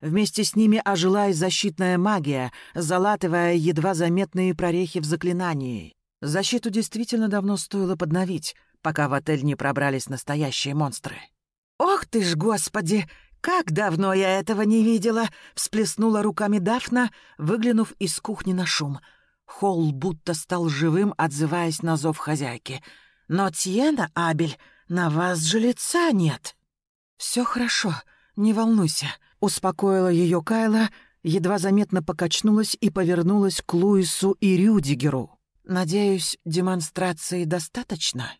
Вместе с ними ожила и защитная магия, залатывая едва заметные прорехи в заклинании. Защиту действительно давно стоило подновить, пока в отель не пробрались настоящие монстры. «Ох ты ж, господи! Как давно я этого не видела!» — всплеснула руками Дафна, выглянув из кухни на шум. Холл будто стал живым, отзываясь на зов хозяйки. «Но, Тьена, Абель, на вас же лица нет!» «Все хорошо, не волнуйся», — успокоила ее Кайла, едва заметно покачнулась и повернулась к Луису и Рюдигеру. «Надеюсь, демонстрации достаточно?»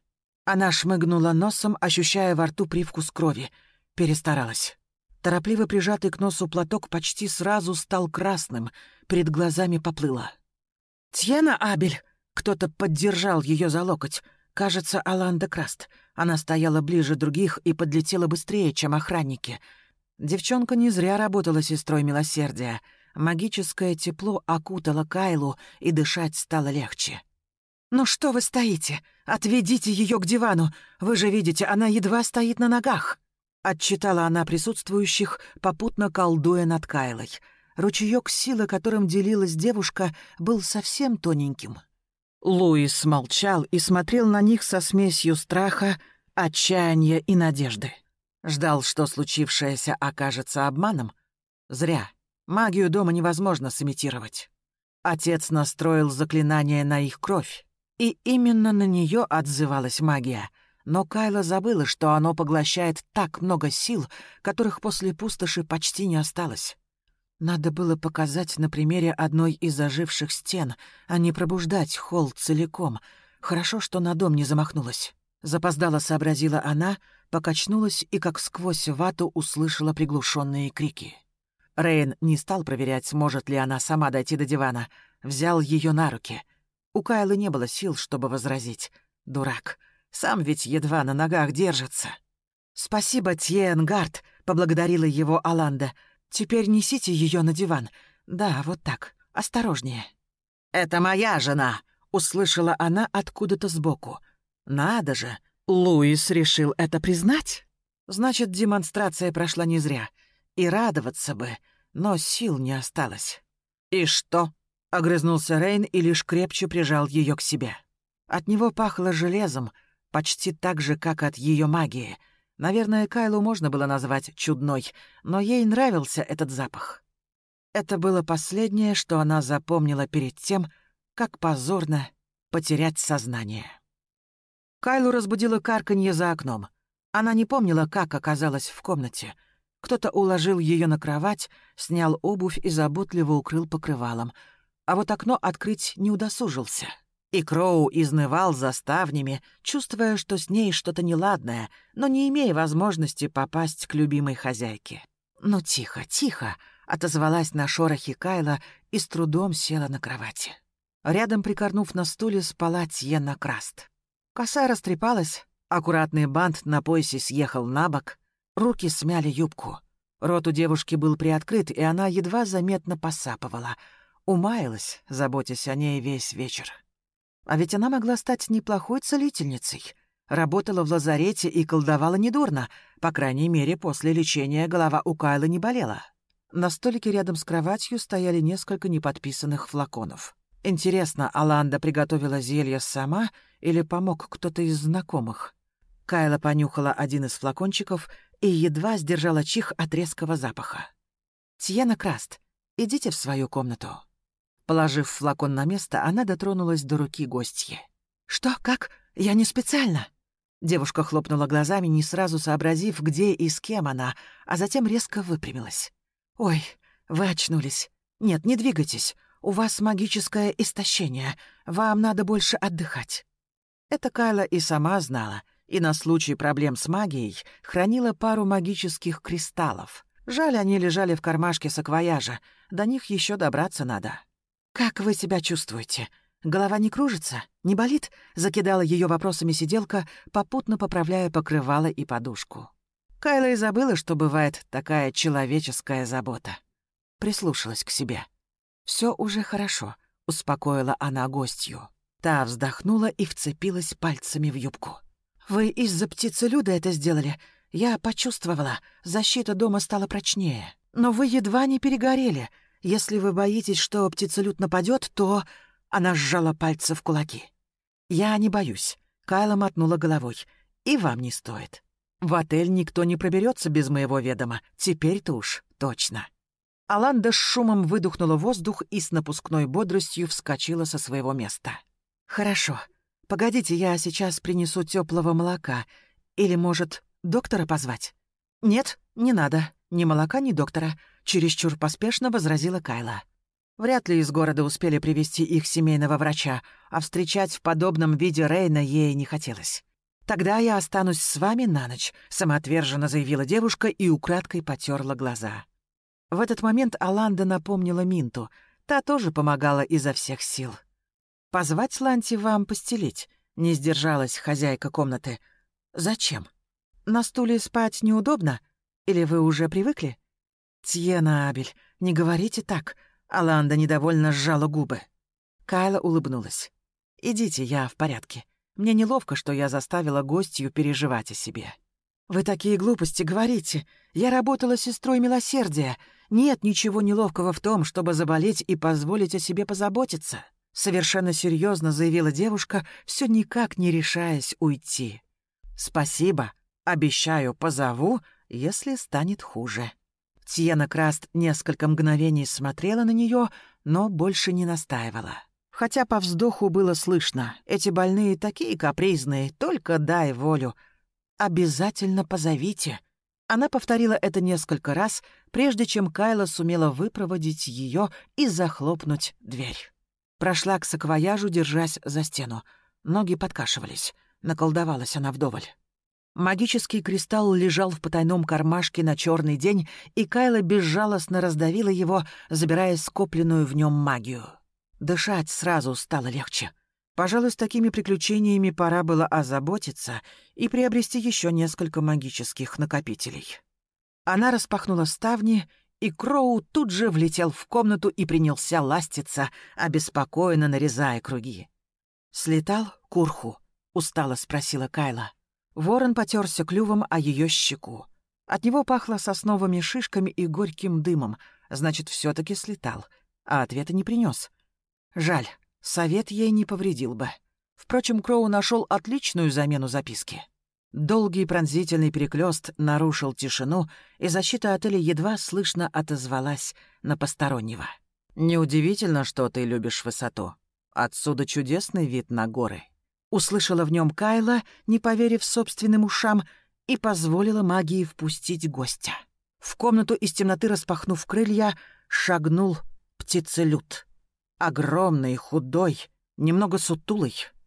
Она шмыгнула носом, ощущая во рту привкус крови. Перестаралась. Торопливо прижатый к носу платок почти сразу стал красным, перед глазами поплыло. «Тьена Абель!» Кто-то поддержал ее за локоть. Кажется, Аланда Краст. Она стояла ближе других и подлетела быстрее, чем охранники. Девчонка не зря работала сестрой милосердия — Магическое тепло окутало Кайлу, и дышать стало легче. «Ну что вы стоите? Отведите ее к дивану! Вы же видите, она едва стоит на ногах!» Отчитала она присутствующих, попутно колдуя над Кайлой. Ручеек силы, которым делилась девушка, был совсем тоненьким. Луис молчал и смотрел на них со смесью страха, отчаяния и надежды. Ждал, что случившееся окажется обманом? Зря. Магию дома невозможно сымитировать. Отец настроил заклинание на их кровь, и именно на нее отзывалась магия. Но Кайла забыла, что оно поглощает так много сил, которых после пустоши почти не осталось. Надо было показать на примере одной из оживших стен, а не пробуждать холл целиком. Хорошо, что на дом не замахнулась. Запоздала сообразила она, покачнулась и как сквозь вату услышала приглушенные крики. Рейн не стал проверять, сможет ли она сама дойти до дивана. Взял ее на руки. У Кайлы не было сил, чтобы возразить. Дурак. Сам ведь едва на ногах держится. «Спасибо, Тьенгард», — поблагодарила его Аланда. «Теперь несите ее на диван. Да, вот так. Осторожнее». «Это моя жена», — услышала она откуда-то сбоку. «Надо же, Луис решил это признать? Значит, демонстрация прошла не зря. И радоваться бы, но сил не осталось. «И что?» — огрызнулся Рейн и лишь крепче прижал ее к себе. От него пахло железом, почти так же, как от ее магии. Наверное, Кайлу можно было назвать чудной, но ей нравился этот запах. Это было последнее, что она запомнила перед тем, как позорно потерять сознание. Кайлу разбудило карканье за окном. Она не помнила, как оказалась в комнате — кто-то уложил ее на кровать, снял обувь и заботливо укрыл покрывалом. А вот окно открыть не удосужился. И Кроу изнывал за ставнями, чувствуя, что с ней что-то неладное, но не имея возможности попасть к любимой хозяйке. «Ну, тихо, тихо!» — отозвалась на шорохе Кайла и с трудом села на кровати. Рядом, прикорнув на стуле, спала Тьена Краст. Коса растрепалась, аккуратный бант на поясе съехал на бок, Руки смяли юбку. Рот у девушки был приоткрыт, и она едва заметно посапывала. Умаялась, заботясь о ней весь вечер. А ведь она могла стать неплохой целительницей. Работала в лазарете и колдовала недурно. По крайней мере, после лечения голова у Кайлы не болела. На столике рядом с кроватью стояли несколько неподписанных флаконов. Интересно, Аланда приготовила зелье сама или помог кто-то из знакомых? Кайла понюхала один из флакончиков и едва сдержала чих от резкого запаха. «Тьена Краст, идите в свою комнату». Положив флакон на место, она дотронулась до руки гостьи. «Что? Как? Я не специально!» Девушка хлопнула глазами, не сразу сообразив, где и с кем она, а затем резко выпрямилась. «Ой, вы очнулись. Нет, не двигайтесь. У вас магическое истощение. Вам надо больше отдыхать». Это Кайла и сама знала, и на случай проблем с магией хранила пару магических кристаллов. Жаль, они лежали в кармашке саквояжа, до них еще добраться надо. «Как вы себя чувствуете? Голова не кружится? Не болит?» — закидала ее вопросами сиделка, попутно поправляя покрывало и подушку. Кайла и забыла, что бывает такая человеческая забота. Прислушалась к себе. Все уже хорошо», — успокоила она гостью. Та вздохнула и вцепилась пальцами в юбку. «Вы из-за птицелюда это сделали. Я почувствовала, защита дома стала прочнее. Но вы едва не перегорели. Если вы боитесь, что птицелюд нападет, то...» Она сжала пальцы в кулаки. «Я не боюсь», — Кайла мотнула головой. «И вам не стоит. В отель никто не проберется без моего ведома. Теперь-то уж точно». Аланда с шумом выдохнула воздух и с напускной бодростью вскочила со своего места. «Хорошо. Погодите, я сейчас принесу теплого молока. Или, может, доктора позвать?» «Нет, не надо. Ни молока, ни доктора», — чересчур поспешно возразила Кайла. Вряд ли из города успели привести их семейного врача, а встречать в подобном виде Рейна ей не хотелось. «Тогда я останусь с вами на ночь», — самоотверженно заявила девушка и украдкой потерла глаза. В этот момент Аланда напомнила Минту. Та тоже помогала изо всех сил. «Позвать Ланти вам постелить?» — не сдержалась хозяйка комнаты. «Зачем? На стуле спать неудобно? Или вы уже привыкли?» «Тьена Абель, не говорите так!» Аланда недовольно сжала губы. Кайла улыбнулась. «Идите, я в порядке. Мне неловко, что я заставила гостью переживать о себе». «Вы такие глупости говорите. Я работала сестрой милосердия. Нет ничего неловкого в том, чтобы заболеть и позволить о себе позаботиться. — совершенно серьезно заявила девушка, все никак не решаясь уйти. «Спасибо. Обещаю, позову, если станет хуже». Тьена Краст несколько мгновений смотрела на нее, но больше не настаивала. Хотя по вздоху было слышно, эти больные такие капризные, только дай волю. «Обязательно позовите». Она повторила это несколько раз, прежде чем Кайла сумела выпроводить ее и захлопнуть дверь. Прошла к саквояжу, держась за стену. Ноги подкашивались. Наколдовалась она вдоволь. Магический кристалл лежал в потайном кармашке на черный день, и Кайла безжалостно раздавила его, забирая скопленную в нем магию. Дышать сразу стало легче. Пожалуй, с такими приключениями пора было озаботиться и приобрести еще несколько магических накопителей. Она распахнула ставни и Кроу тут же влетел в комнату и принялся ластиться, обеспокоенно нарезая круги. «Слетал Курху?» — устало спросила Кайла. Ворон потерся клювом о ее щеку. От него пахло сосновыми шишками и горьким дымом, значит, все таки слетал, а ответа не принес. Жаль, совет ей не повредил бы. Впрочем, Кроу нашел отличную замену записки. Долгий пронзительный переклёст нарушил тишину, и защита отеля едва слышно отозвалась на постороннего. «Неудивительно, что ты любишь высоту. Отсюда чудесный вид на горы». Услышала в нем Кайла, не поверив собственным ушам, и позволила магии впустить гостя. В комнату из темноты распахнув крылья, шагнул птицелюд. Огромный, худой, немного сутулый —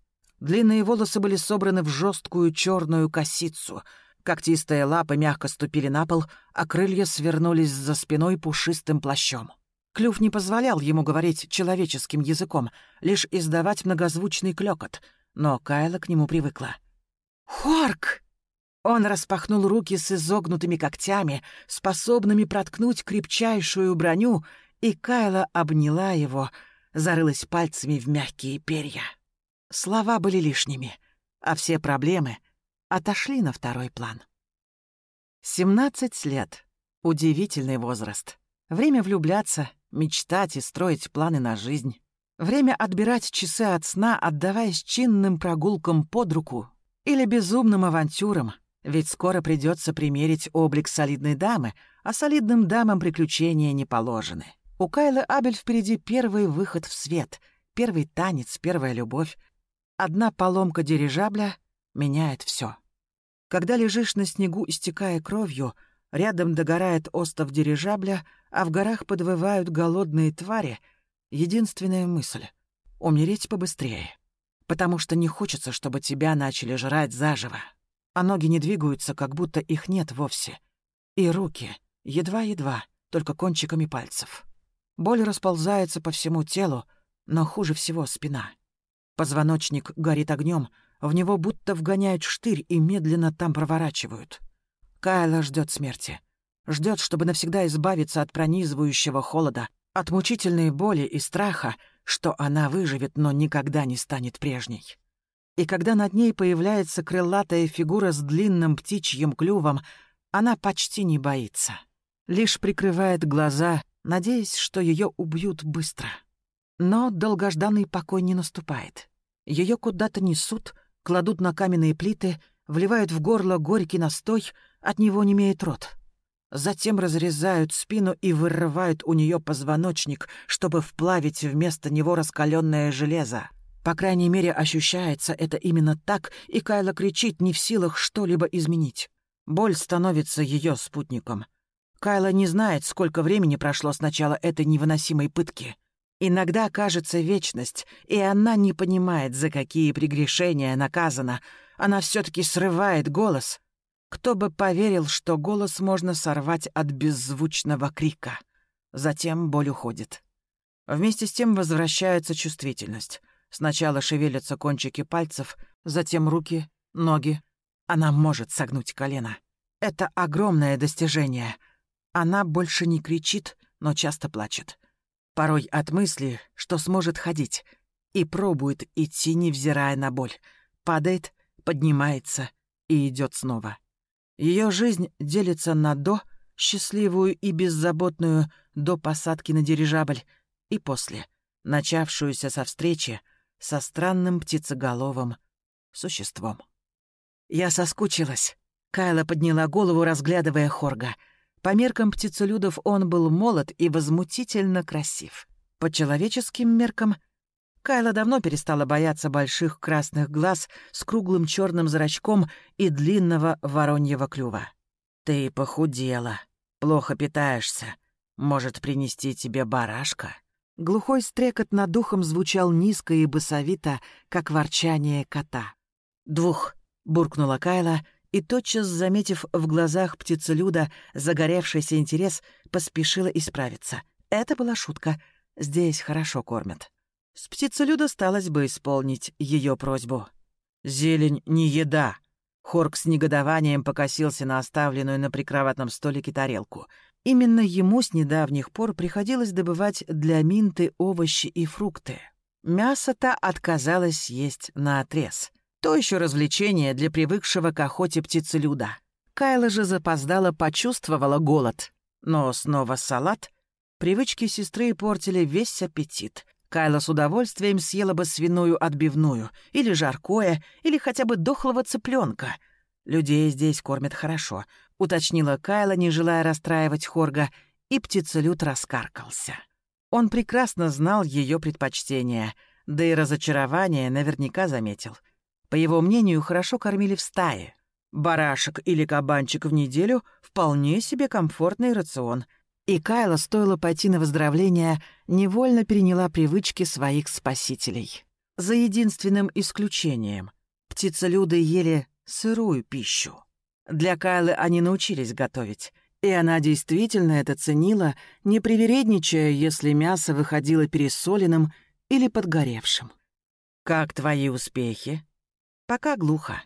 Длинные волосы были собраны в жесткую черную косицу. Когтистые лапы мягко ступили на пол, а крылья свернулись за спиной пушистым плащом. Клюв не позволял ему говорить человеческим языком, лишь издавать многозвучный клёкот, но Кайла к нему привыкла. «Хорк!» Он распахнул руки с изогнутыми когтями, способными проткнуть крепчайшую броню, и Кайла обняла его, зарылась пальцами в мягкие перья. Слова были лишними, а все проблемы отошли на второй план. 17 лет. Удивительный возраст. Время влюбляться, мечтать и строить планы на жизнь. Время отбирать часы от сна, отдаваясь чинным прогулкам под руку или безумным авантюрам, ведь скоро придется примерить облик солидной дамы, а солидным дамам приключения не положены. У Кайлы Абель впереди первый выход в свет, первый танец, первая любовь, Одна поломка дирижабля меняет все. Когда лежишь на снегу, истекая кровью, рядом догорает остов дирижабля, а в горах подвывают голодные твари, единственная мысль — умереть побыстрее. потому что не хочется, чтобы тебя начали жрать заживо. А ноги не двигаются, как будто их нет вовсе. И руки, едва-едва, только кончиками пальцев. Боль расползается по всему телу, но хуже всего спина. Позвоночник горит огнем, в него будто вгоняют штырь и медленно там проворачивают. Кайла ждет смерти. Ждет, чтобы навсегда избавиться от пронизывающего холода, от мучительной боли и страха, что она выживет, но никогда не станет прежней. И когда над ней появляется крылатая фигура с длинным птичьим клювом, она почти не боится. Лишь прикрывает глаза, надеясь, что ее убьют быстро. Но долгожданный покой не наступает. Ее куда-то несут, кладут на каменные плиты, вливают в горло горький настой, от него не имеет рот. Затем разрезают спину и вырывают у нее позвоночник, чтобы вплавить вместо него раскаленное железо. По крайней мере, ощущается это именно так, и Кайла кричит, не в силах что-либо изменить. Боль становится ее спутником. Кайла не знает, сколько времени прошло с начала этой невыносимой пытки. Иногда кажется вечность, и она не понимает, за какие прегрешения наказана. Она все-таки срывает голос, кто бы поверил, что голос можно сорвать от беззвучного крика. Затем боль уходит. Вместе с тем возвращается чувствительность. Сначала шевелятся кончики пальцев, затем руки, ноги. Она может согнуть колено. Это огромное достижение. Она больше не кричит, но часто плачет. Порой от мысли, что сможет ходить, и пробует идти, невзирая на боль. Падает, поднимается и идет снова. Ее жизнь делится на «до», счастливую и беззаботную до посадки на дирижабль, и после, начавшуюся со встречи со странным птицеголовым существом. Я соскучилась. Кайла подняла голову, разглядывая Хорга. По меркам птицелюдов он был молод и возмутительно красив. По человеческим меркам Кайла давно перестала бояться больших красных глаз с круглым черным зрачком и длинного вороньего клюва. «Ты похудела, плохо питаешься. Может, принести тебе барашка?» Глухой стрекот над духом звучал низко и басовито, как ворчание кота. «Двух!» — буркнула Кайла, и, тотчас заметив в глазах птицелюда загоревшийся интерес, поспешила исправиться. Это была шутка. Здесь хорошо кормят. С птицелю досталось бы исполнить ее просьбу. «Зелень не еда!» Хорк с негодованием покосился на оставленную на прикроватном столике тарелку. Именно ему с недавних пор приходилось добывать для Минты овощи и фрукты. Мясо-то отказалось есть наотрез. То еще развлечение для привыкшего к охоте птицелюда. Кайла же запоздала почувствовала голод. Но снова салат. Привычки сестры портили весь аппетит. Кайла с удовольствием съела бы свиную отбивную, или жаркое, или хотя бы дохлого цыпленка. Людей здесь кормят хорошо, уточнила Кайла, не желая расстраивать Хорга, и птицелют раскаркался. Он прекрасно знал ее предпочтения, да и разочарование наверняка заметил. По его мнению, хорошо кормили в стае. Барашек или кабанчик в неделю — вполне себе комфортный рацион — и Кайла, стоило пойти на выздоровление, невольно переняла привычки своих спасителей. За единственным исключением. Птицелюды ели сырую пищу. Для Кайлы они научились готовить. И она действительно это ценила, не привередничая, если мясо выходило пересоленным или подгоревшим. «Как твои успехи?» «Пока глухо.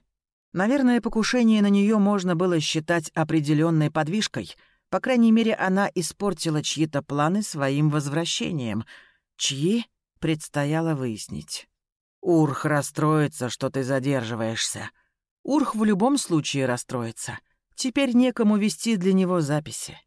Наверное, покушение на нее можно было считать определенной подвижкой — по крайней мере, она испортила чьи-то планы своим возвращением. Чьи? Предстояло выяснить. Урх расстроится, что ты задерживаешься. Урх в любом случае расстроится. Теперь некому вести для него записи.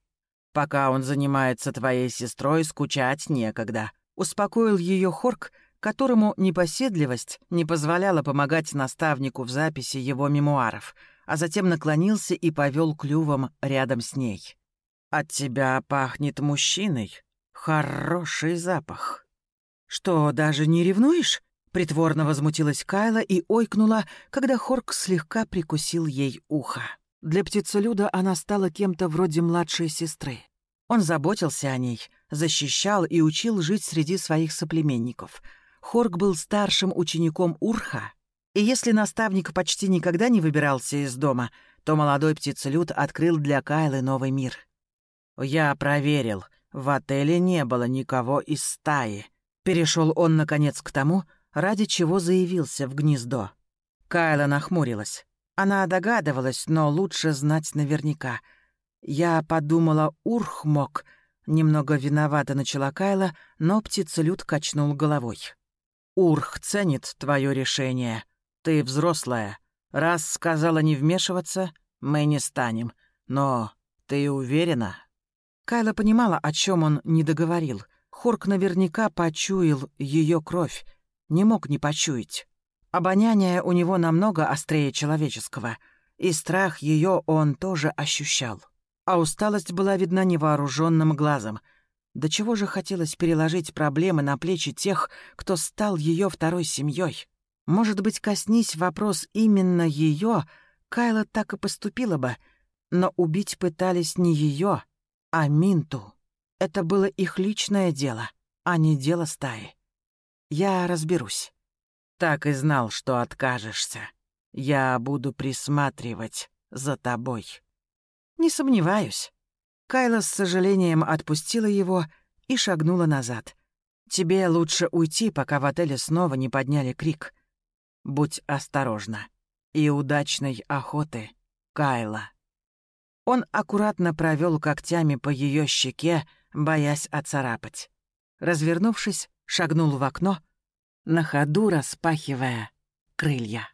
Пока он занимается твоей сестрой, скучать некогда. Успокоил ее Хорк, которому непоседливость не позволяла помогать наставнику в записи его мемуаров, а затем наклонился и повел клювом рядом с ней. От тебя пахнет мужчиной. Хороший запах. Что, даже не ревнуешь? Притворно возмутилась Кайла и ойкнула, когда Хорк слегка прикусил ей ухо. Для птицелюда она стала кем-то вроде младшей сестры. Он заботился о ней, защищал и учил жить среди своих соплеменников. Хорк был старшим учеником Урха, и если наставник почти никогда не выбирался из дома, то молодой птицелюд открыл для Кайлы новый мир. «Я проверил, в отеле не было никого из стаи», — перешел он, наконец, к тому, ради чего заявился в гнездо. Кайла нахмурилась. Она догадывалась, но лучше знать наверняка. Я подумала, Урх мог. Немного виновата начала Кайла, но птицелюд качнул головой. «Урх ценит твое решение. Ты взрослая. Раз сказала не вмешиваться, мы не станем. Но ты уверена?» Кайла понимала, о чем он не договорил. Хорк наверняка почуял ее кровь. Не мог не почуять. Обоняние у него намного острее человеческого, и страх ее он тоже ощущал. А усталость была видна невооруженным глазом. До чего же хотелось переложить проблемы на плечи тех, кто стал ее второй семьей. Может быть, коснись вопрос именно ее, Кайла так и поступила бы, но убить пытались не ее, а Минту. Это было их личное дело, а не дело стаи. Я разберусь. Так и знал, что откажешься. Я буду присматривать за тобой. Не сомневаюсь. Кайла с сожалением отпустила его и шагнула назад. Тебе лучше уйти, пока в отеле снова не подняли крик. Будь осторожна. И удачной охоты, Кайла. Он аккуратно провел когтями по ее щеке, боясь оцарапать. Развернувшись, шагнул в окно — на ходу распахивая крылья.